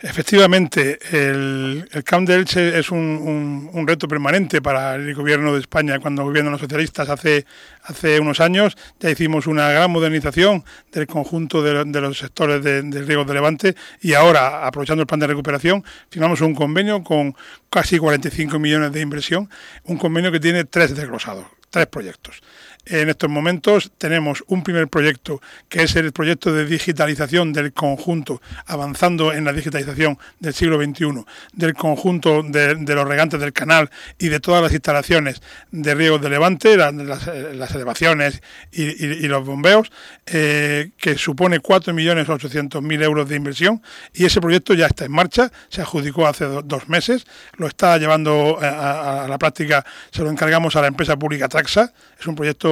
Efectivamente, el, el Camp de Elche es un, reto permanente para el gobierno de España. Cuando gobiernan los socialistas hace, hace unos años ya hicimos una gran modernización del conjunto de, los sectores de, de, riego de Levante y ahora, aprovechando el plan de recuperación, firmamos un convenio con casi 45 millones de inversión, un convenio que tiene tres desglosados, tres proyectos. En estos momentos tenemos un primer proyecto que es el proyecto de digitalización del conjunto, avanzando en la digitalización del siglo XXI, del conjunto de, los regantes del canal y de todas las instalaciones de riego de levante, las, las elevaciones y, los bombeos, eh, que supone 4.800.000 euros de inversión. Y ese proyecto ya está en marcha, se adjudicó hace do, dos meses, lo está llevando a, a, a la práctica, se lo encargamos a la empresa pública Traxa, es un proyecto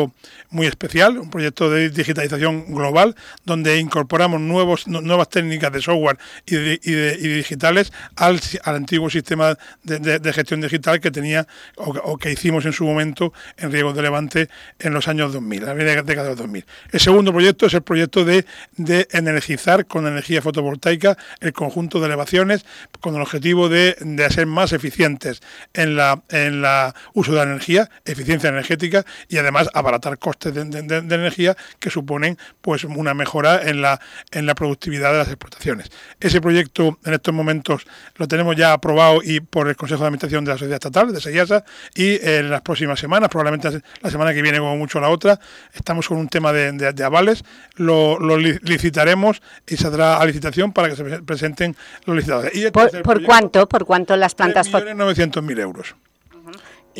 muy especial, un proyecto de digitalización global, donde incorporamos nuevos, nuevas técnicas de software y, de, y, digitales al, al, antiguo sistema de, de, gestión digital que tenía o, que hicimos en su momento en Riegos de Levante en los años 2000, la década de los 2000. El segundo proyecto es el proyecto de, de energizar con energía fotovoltaica el conjunto de elevaciones con el objetivo de, de ser más eficientes en la, en la uso de la energía, eficiencia energética y además abaratar costes de, de, de, energía que suponen pues una mejora en la, en la productividad de las explotaciones. Ese proyecto en estos momentos lo tenemos ya aprobado y por el Consejo de Administración de la Sociedad Estatal, de SEIASA, y en las próximas semanas, probablemente la semana que viene como mucho la otra, estamos con un tema de, de avales, lo, lo, licitaremos y saldrá a licitación para que se presenten los licitadores. Y ¿Por, ¿por cuánto? ¿Por cuánto las plantas? 3.900.000 euros.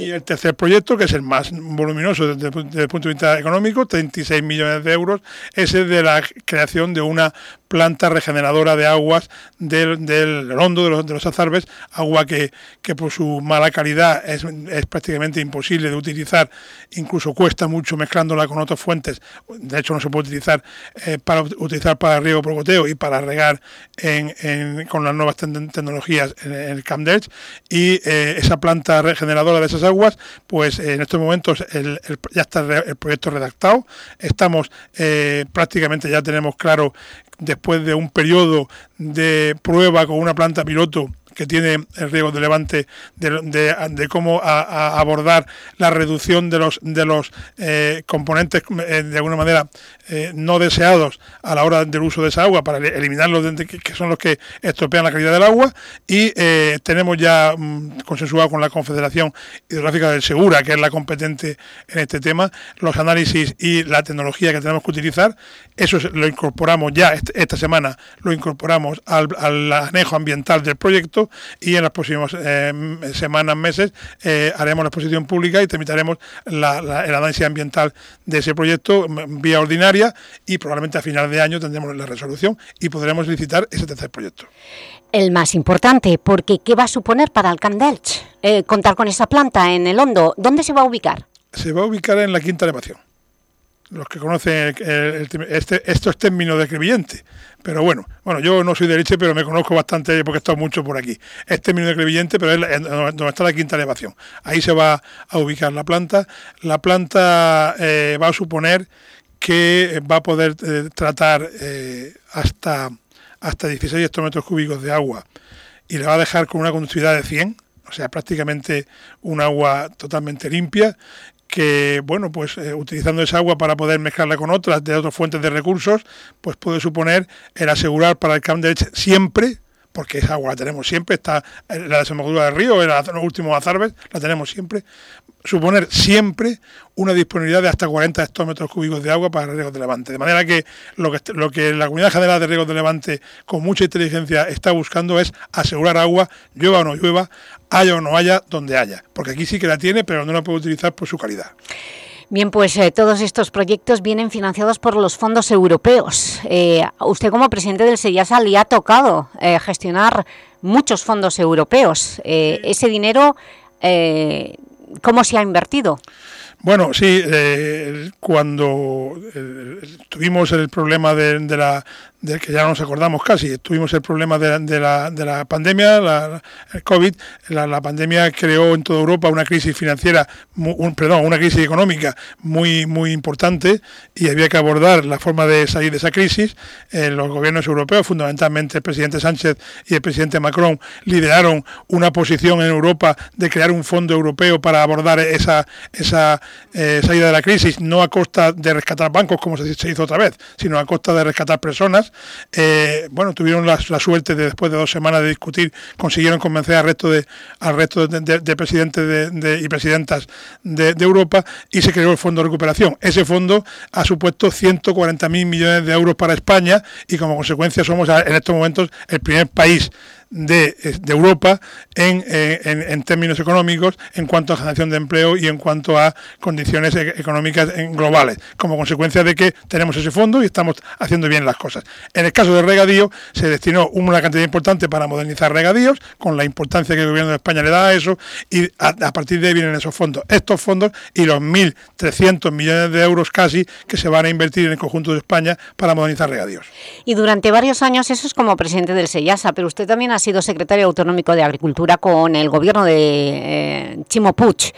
Y el tercer proyecto, que es el más voluminoso desde, el punto de vista económico, 36 millones de euros, es el de la creación de una planta regeneradora de aguas del, del hondo de los, de los azarbes, agua que, que por su mala calidad es, es, prácticamente imposible de utilizar, incluso cuesta mucho mezclándola con otras fuentes, de hecho no se puede utilizar eh, para utilizar para riego por goteo y para regar con las nuevas tecnologías en, en el Camp Delch, y eh, esa planta regeneradora de esas aguas, pues en estos momentos ya está el proyecto redactado, estamos eh, prácticamente ya tenemos claro después de un periodo de prueba con una planta piloto que tiene el riego de levante de, de, cómo a abordar la reducción de los de los eh, componentes eh, de alguna manera eh, no deseados a la hora del uso de esa agua para eliminarlos que son los que estropean la calidad del agua. Y eh, tenemos ya mm, consensuado con la Confederación Hidrográfica del Segura que es la competente en este tema los análisis y la tecnología que tenemos que utilizar. Eso lo incorporamos ya esta semana lo incorporamos al, al anejo ambiental del proyecto y en las próximas eh, semanas, meses, haremos la exposición pública y tramitaremos la, la, el análisis ambiental de ese proyecto vía ordinaria y probablemente a final de año tendremos la resolución y podremos licitar ese tercer proyecto. El más importante, porque ¿qué va a suponer para el Camp Delch eh, contar con esa planta en el Hondo? ¿Dónde se va a ubicar? Se va a ubicar en la quinta elevación los que conocen el, el, este, estos términos de crevillente. Pero bueno, bueno, yo no soy de Leche, pero me conozco bastante porque he estado mucho por aquí. Es término de crevillente, pero es donde está la quinta elevación. Ahí se va a ubicar la planta. La planta eh, va a suponer que va a poder eh, tratar eh, hasta, hasta 16 hectómetros cúbicos de agua y le va a dejar con una conductividad de 100 o sea, prácticamente un agua totalmente limpia que, bueno, pues eh, utilizando esa agua para poder mezclarla con otras de otras fuentes de recursos, pues puede suponer el asegurar para el Camp de Leche siempre, porque esa agua la tenemos siempre, está la desembocadura del río, en los últimos azarbes, la tenemos siempre, suponer siempre una disponibilidad de hasta 40 hectómetros cúbicos de agua para el riego de levante. De manera que lo que, lo que la Comunidad General de Riegos de Levante con mucha inteligencia está buscando es asegurar agua, llueva o no llueva, haya o no haya, donde haya. Porque aquí sí que la tiene, pero no la puede utilizar por su calidad. Bien, pues eh, todos estos proyectos vienen financiados por los fondos europeos. Eh, usted como presidente del SEIASA le ha tocado eh, gestionar muchos fondos europeos. Eh, ese dinero, eh, ¿cómo se ha invertido? Bueno, sí, eh, cuando eh, tuvimos el problema de, de, la, del que ya nos acordamos casi. Tuvimos el problema de, la, de la, pandemia, el COVID. La, pandemia creó en toda Europa una crisis financiera, un, perdón, una crisis económica muy, muy importante y había que abordar la forma de salir de esa crisis. Eh, los gobiernos europeos, fundamentalmente el presidente Sánchez y el presidente Macron, lideraron una posición en Europa de crear un fondo europeo para abordar esa, esa eh, salida de la crisis, no a costa de rescatar bancos como se hizo otra vez, sino a costa de rescatar personas eh, bueno, tuvieron la, suerte de después de dos semanas de discutir, consiguieron convencer al resto de, al resto de, presidentes y presidentas de, Europa y se creó el Fondo de Recuperación. Ese fondo ha supuesto 140.000 millones de euros para España y como consecuencia somos en estos momentos el primer país de, Europa en, en, términos económicos, en cuanto a generación de empleo y en cuanto a condiciones e, económicas globales, como consecuencia de que tenemos ese fondo y estamos haciendo bien las cosas. En el caso de regadío, se destinó una cantidad importante para modernizar regadíos, con la importancia que el gobierno de España le da a eso, y a, partir de ahí vienen esos fondos. Estos fondos y los 1.300 millones de euros casi que se van a invertir en el conjunto de España para modernizar regadíos. Y durante varios años eso es como presidente del SEIASA, pero usted también ha sido secretario autonómico de Agricultura con el gobierno de eh, Chimo Puig.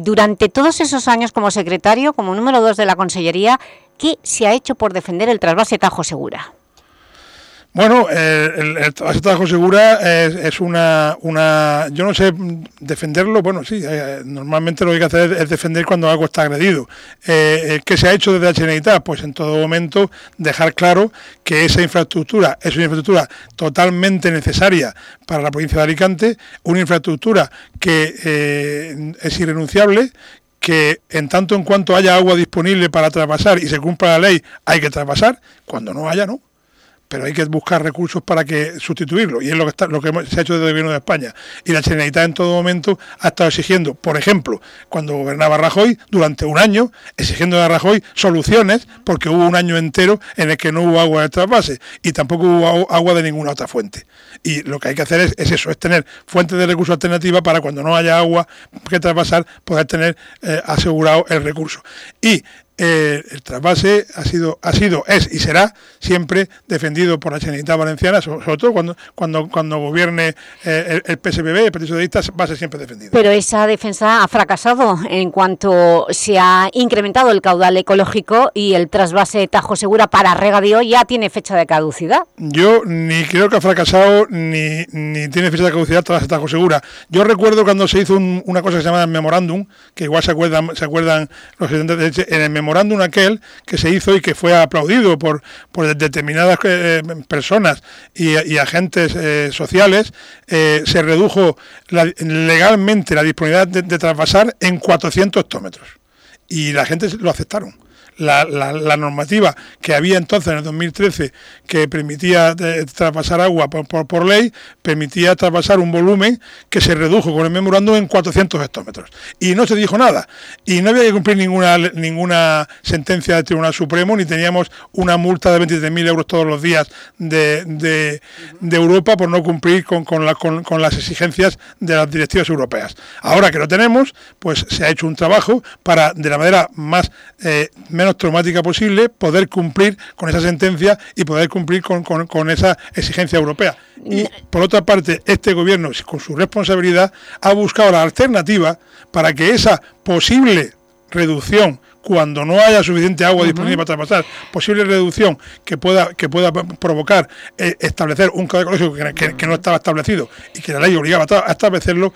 Durante todos esos años como secretario, como número dos de la Consellería, ¿qué se ha hecho por defender el trasvase Tajo Segura? Bueno, el, el, trabajo segura es, una, una, yo no sé defenderlo, bueno, sí, eh, normalmente lo que hay que hacer es, defender cuando algo está agredido. Eh, eh, ¿Qué se ha hecho desde la Generalitat? Pues en todo momento dejar claro que esa infraestructura es una infraestructura totalmente necesaria para la provincia de Alicante, una infraestructura que es irrenunciable, que en tanto en cuanto haya agua disponible para traspasar y se cumpla la ley, hay que traspasar, cuando no haya, no pero hay que buscar recursos para que sustituirlo y es lo que se ha hecho desde el gobierno de España y la Generalitat en todo momento ha estado exigiendo, por ejemplo, cuando gobernaba Rajoy durante un año, exigiendo a Rajoy soluciones porque hubo un año entero en el que no hubo agua de trasvase y tampoco hubo agua de ninguna otra fuente. Y lo que hay que hacer es, eso, es tener fuentes de recursos alternativas para cuando no haya agua que traspasar poder tener eh, asegurado el recurso. Y eh, el trasvase ha sido, ha sido, es y será siempre defendido por la Generalitat Valenciana, sobre, todo cuando, cuando, cuando gobierne eh, el, PSBB, el Partido Socialista, va a ser siempre defendido. Pero esa defensa ha fracasado en cuanto se ha incrementado el caudal ecológico y el trasvase Tajo Segura para regadío ya tiene fecha de caducidad. Yo ni creo que ha fracasado ni, ni tiene fecha de caducidad trasvase Tajo Segura. Yo recuerdo cuando se hizo una cosa que se llama el memorándum, que igual se acuerdan, se acuerdan los en el memorándum aquel que se hizo y que fue aplaudido por, por determinadas eh, personas y, agentes eh, sociales, eh, se redujo legalmente la disponibilidad de, de traspasar en 400 hectómetros. Y la gente lo aceptaron la, la, normativa que había entonces en el 2013 que permitía eh, traspasar agua por, por, ley, permitía traspasar un volumen que se redujo con el memorándum en 400 hectómetros. Y no se dijo nada. Y no había que cumplir ninguna, ninguna sentencia del Tribunal Supremo, ni teníamos una multa de 23.000 euros todos los días de, de, Europa por no cumplir con, con, con las exigencias de las directivas europeas. Ahora que lo tenemos, pues se ha hecho un trabajo para, de la manera más eh, menos traumática posible, poder cumplir con esa sentencia y poder cumplir con, esa exigencia europea. Y por otra parte, este gobierno, con su responsabilidad, ha buscado la alternativa para que esa posible reducción cuando no haya suficiente agua disponible para traspasar, posible reducción que pueda que pueda provocar eh, establecer un código ecológico que, no estaba establecido y que la ley obligaba a establecerlo,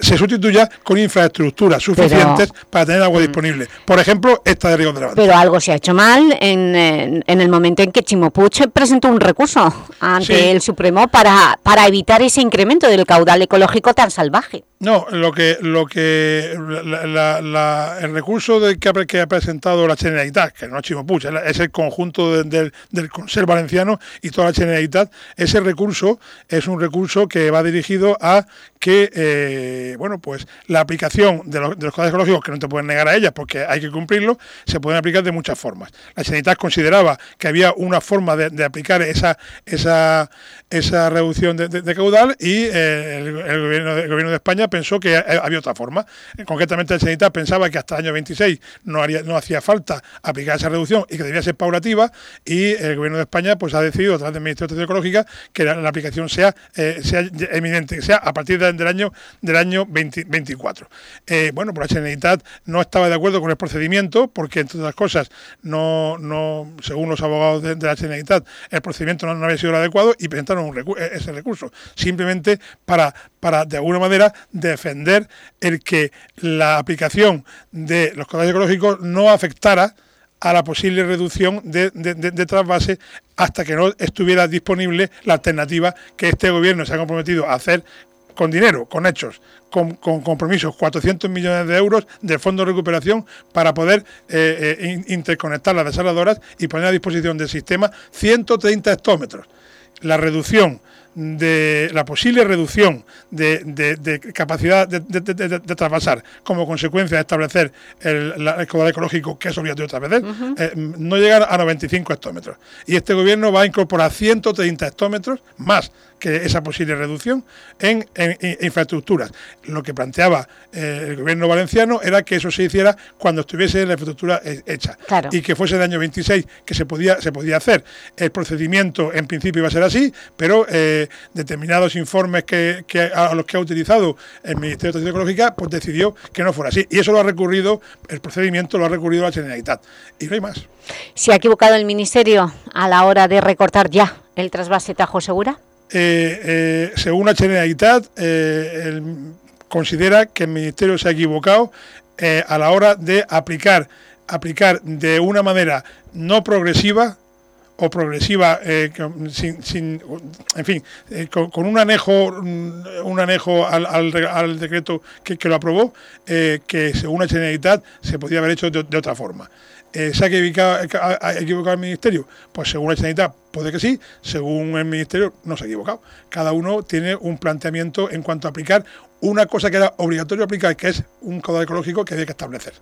se sustituya con infraestructuras suficientes para tener agua mm. disponible. Por ejemplo, esta de Río de la Pero algo se ha hecho mal en, el momento en que Chimopuch presentó un recurso ante el Supremo para, para evitar ese incremento del caudal ecológico tan salvaje. No, lo que lo que el recurso de que, que, ha presentado la Generalitat, que no es Chimo es el conjunto del Consejo Valenciano y toda la Generalitat, ese recurso es un recurso que va dirigido a que eh, bueno pues la aplicación de, los, de los códigos ecológicos, que no te pueden negar a ellas porque hay que cumplirlo, se pueden aplicar de muchas formas. La Generalitat consideraba que había una forma de, aplicar esa, esa, esa reducción de, caudal y eh, el, gobierno, el, gobierno, de España pensó que había otra forma. Concretamente la Generalitat pensaba que hasta el año 26 no, no hacía falta aplicar esa reducción y que debía ser paulativa y el gobierno de España pues ha decidido a través del Ministerio de Transición Ecológica que la, aplicación sea, eh, sea eminente, que sea a partir del año del año 24. Eh, bueno, por la Generalitat no estaba de acuerdo con el procedimiento porque entre otras cosas no, no según los abogados de, la Generalitat el procedimiento no, había sido el adecuado y presentaron ese recurso simplemente para para de alguna manera defender el que la aplicación de los códigos ecológicos no afectara a la posible reducción de, trasvase hasta que no estuviera disponible la alternativa que este gobierno se ha comprometido a hacer con dinero, con hechos, con, compromisos, 400 millones de euros de fondo de recuperación para poder eh, eh, interconectar las desaladoras y poner a disposición del sistema 130 hectómetros. La reducción de la posible reducción de, capacidad de, traspasar como consecuencia de establecer el, el ecológico, que es obligatorio otra vez, eh, no llegar a 95 hectómetros. Y este gobierno va a incorporar 130 hectómetros más que esa posible reducción en, infraestructuras. Lo que planteaba eh, el gobierno valenciano era que eso se hiciera cuando estuviese la infraestructura eh, hecha y que fuese el año 26 que se podía, se podía hacer. El procedimiento en principio iba a ser así, pero eh, determinados informes que, a los que ha utilizado el Ministerio de Transición Ecológica pues decidió que no fuera así. Y eso lo ha recurrido, el procedimiento lo ha recurrido la Generalitat. Y no hay más. ¿Se ha equivocado el Ministerio a la hora de recortar ya el trasvase Tajo Segura? Eh, eh, según la Generalitat, eh, considera que el Ministerio se ha equivocado a la hora de aplicar, aplicar de una manera no progresiva o progresiva sin, en fin con, un anejo un anejo al, decreto que, lo aprobó que según la Generalitat se podía haber hecho de otra forma eh, ¿Se ha equivocado, el Ministerio? Pues según la sanidad puede que sí, según el Ministerio no se ha equivocado. Cada uno tiene un planteamiento en cuanto a aplicar una cosa que era obligatorio aplicar, que es un código ecológico que había que establecer.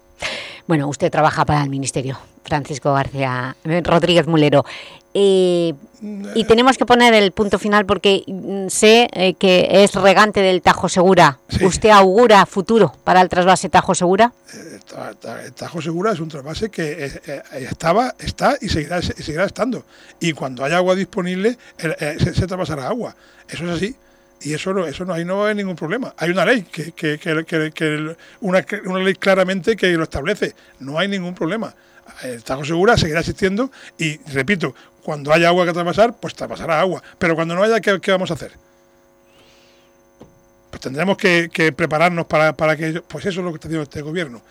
Bueno, usted trabaja para el Ministerio, Francisco García eh, Rodríguez Mulero. Eh, y tenemos que poner el punto final porque mm, sé eh, que es regante del Tajo Segura. ¿Usted augura futuro para el trasvase Tajo Segura? El Tajo Segura es un trasvase que estaba, está y seguirá, seguirá estando. Y cuando haya agua disponible, se, se trasvasará agua. Eso es así. Y eso no, eso no, ahí no va a haber ningún problema. Hay una ley, que, que, que, una, una, ley claramente que lo establece. No hay ningún problema. El Tajo Segura seguirá existiendo y, repito, cuando haya agua que traspasar, pues traspasará agua. Pero cuando no haya, ¿qué, vamos a hacer? Pues tendremos que, prepararnos para, para, que... Pues eso es lo que está haciendo este gobierno.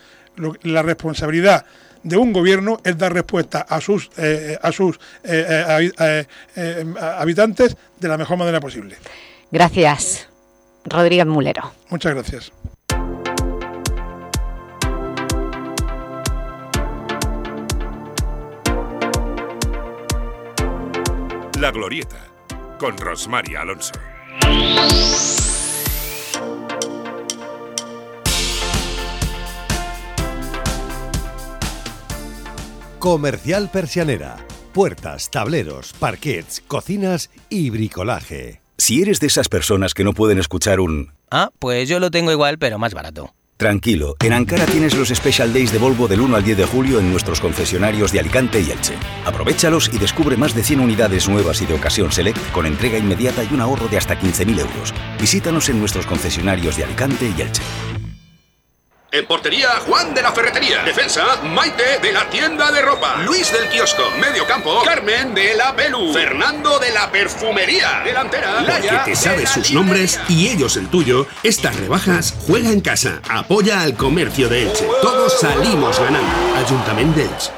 la responsabilidad de un gobierno es dar respuesta a sus, eh, a sus eh, eh, habitantes de la mejor manera posible. Gracias, Rodríguez Mulero. Muchas gracias. La Glorieta, con Rosmaria Alonso. Comercial Persianera. Puertas, tableros, parquets, cocinas y bricolaje. Si eres de esas personas que no pueden escuchar un... Ah, pues yo lo tengo igual, pero más barato. Tranquilo, en Ankara tienes los Special Days de Volvo del 1 al 10 de julio en nuestros concesionarios de Alicante y Elche. Aprovechalos y descubre más de 100 unidades nuevas y de ocasión Select con entrega inmediata y un ahorro de hasta 15.000 euros. Visítanos en nuestros concesionarios de Alicante y Elche. En portería, Juan de la Ferretería. Defensa, Maite de la tienda de ropa. Luis del kiosco. Medio campo, Carmen de la Pelu. Fernando de la perfumería. Delantera, Laia Porque te sabes sus nombres y ellos el tuyo, estas rebajas juega en casa. Apoya al comercio de Elche. Todos salimos ganando. Ayuntamiento de Elche.